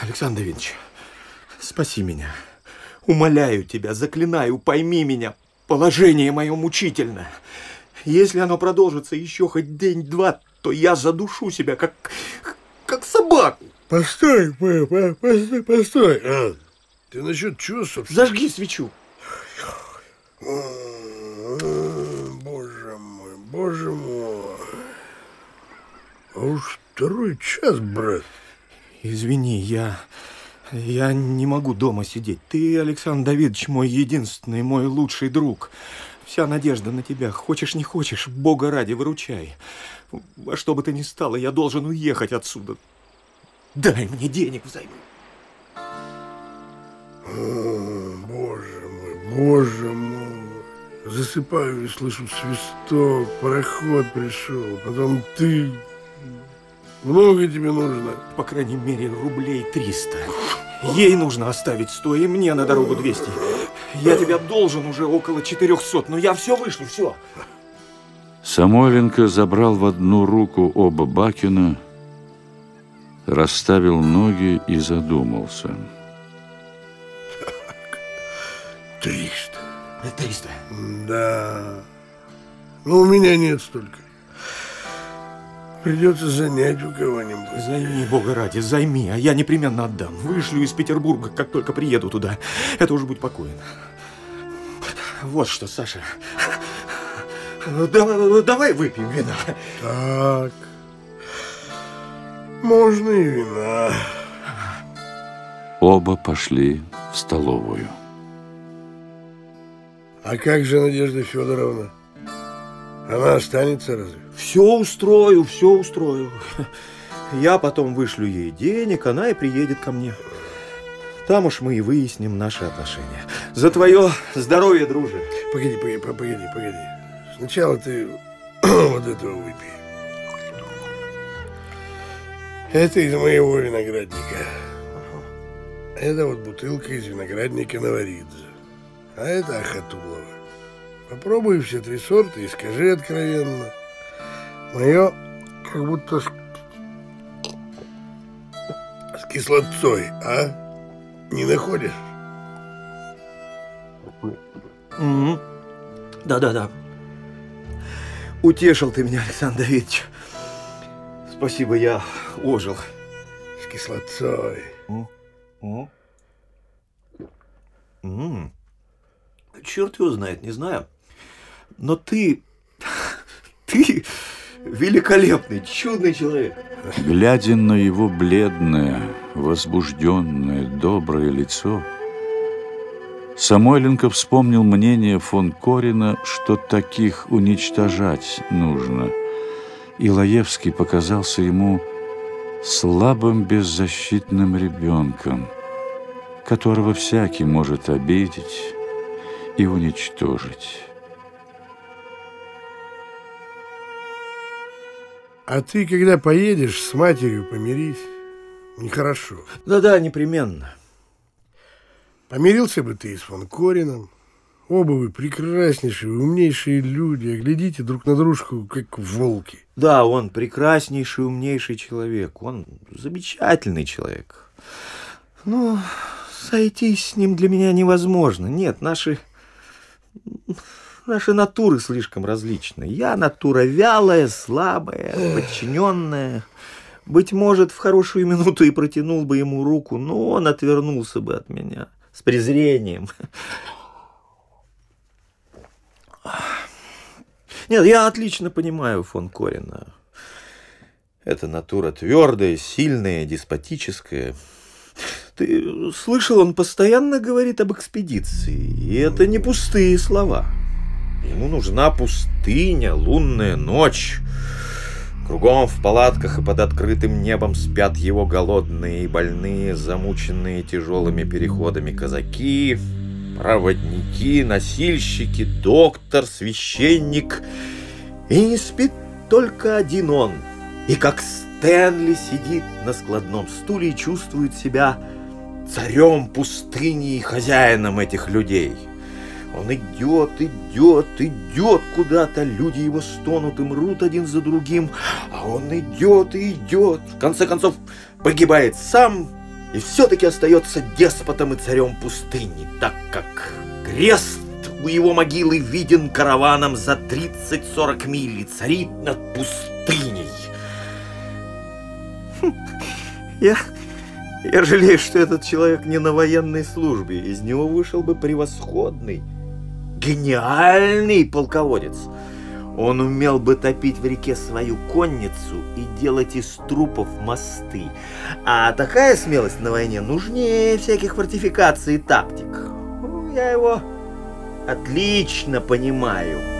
Александр Давидович, спаси меня. Умоляю тебя, заклинаю, пойми меня. Положение мое мучительно. Если оно продолжится еще хоть день-два, то я задушу себя, как, как собаку. Постой, постой, постой. А, ты насчет чего, собственно? Зажги свечу. Боже мой, боже мой. А уж второй час, брат. Извини, я... Я не могу дома сидеть. Ты, Александр Давидович, мой единственный, мой лучший друг. Вся надежда на тебя. Хочешь, не хочешь, Бога ради, выручай. Во что бы ты ни стало, я должен уехать отсюда. Дай мне денег взаймы. О, боже мой, боже мой. Засыпаю и слышу свисток, пароход пришел, потом ты... Много тебе нужно? По крайней мере, рублей 300. Ей нужно оставить 100, и мне на дорогу 200. Я тебя должен уже около 400, но я все вышлю, все. Самойленко забрал в одну руку оба Бакина, расставил ноги и задумался. Триста. Триста? Да. Но у меня нет столько. Придется занять у кого-нибудь. Займи, Бога ради, займи, а я непременно отдам. Вышлю из Петербурга, как только приеду туда. Это уже будь покоен. Вот что, Саша. Давай, давай выпьем вина. Так. Можно и вина. Оба пошли в столовую. А как же Надежда Федоровна? Она останется разве? Все устрою, все устрою. Я потом вышлю ей денег, она и приедет ко мне. Там уж мы и выясним наши отношения. За твое здоровье, друже. Погоди, погоди, погоди, погоди. Сначала ты вот этого выпей. Это из моего виноградника. Это вот бутылка из виноградника Новоридзе. А это Ахатулова. Попробуй все три сорта и скажи откровенно. Мое как будто с, с кислотой, а? Не находишь? Угу. Да-да-да. Утешил ты меня, Александр Давидович. Спасибо, я ожил. С кислотой. Угу. Угу. Черт его знает, не знаю. Но ты... Ты великолепный, чудный человек. Глядя на его бледное, возбужденное, доброе лицо, Самойленко вспомнил мнение фон Корина, что таких уничтожать нужно. И Лаевский показался ему слабым, беззащитным ребенком, которого всякий может обидеть и уничтожить. А ты, когда поедешь, с матерью помирись. Нехорошо. Да-да, непременно. Помирился бы ты с фон Корином. Оба вы прекраснейшие, умнейшие люди, глядите друг на дружку, как волки. Да, он прекраснейший, умнейший человек. Он замечательный человек. Но сойтись с ним для меня невозможно. Нет, наши... Наши натуры слишком различны. Я натура вялая, слабая, подчиненная. Быть может, в хорошую минуту и протянул бы ему руку, но он отвернулся бы от меня с презрением. Нет, я отлично понимаю фон Корина. Это натура твердая, сильная, деспотическая. Ты слышал, он постоянно говорит об экспедиции, и это не пустые слова. Ему нужна пустыня, лунная ночь. Кругом в палатках и под открытым небом спят его голодные и больные, замученные тяжелыми переходами казаки, проводники, носильщики, доктор, священник. И не спит только один он. И как Стэнли сидит на складном стуле и чувствует себя царем пустыни и хозяином этих людей. Он идет, идет, идет куда-то, люди его стонут и мрут один за другим, а он идет и идет, в конце концов погибает сам и все-таки остается деспотом и царем пустыни, так как крест у его могилы виден караваном за 30-40 миль и царит над пустыней. Хм, я, я жалею, что этот человек не на военной службе. Из него вышел бы превосходный, гениальный полководец. Он умел бы топить в реке свою конницу и делать из трупов мосты. А такая смелость на войне нужнее всяких фортификаций и тактик. Ну, я его отлично понимаю.